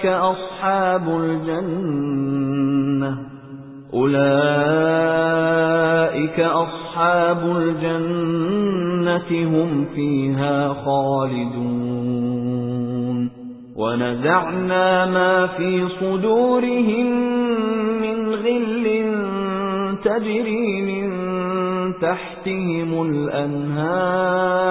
أولئك أصحاب الجنة. أولئك أصحاب الجنة هم فيها خالدون. ونزعنا ما في صدورهم من غل تجري من تحتهم الأنهار.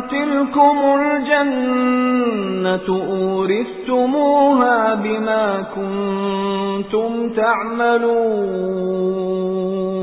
تلكم الجنة أورثتموها بما كنتم تعملون.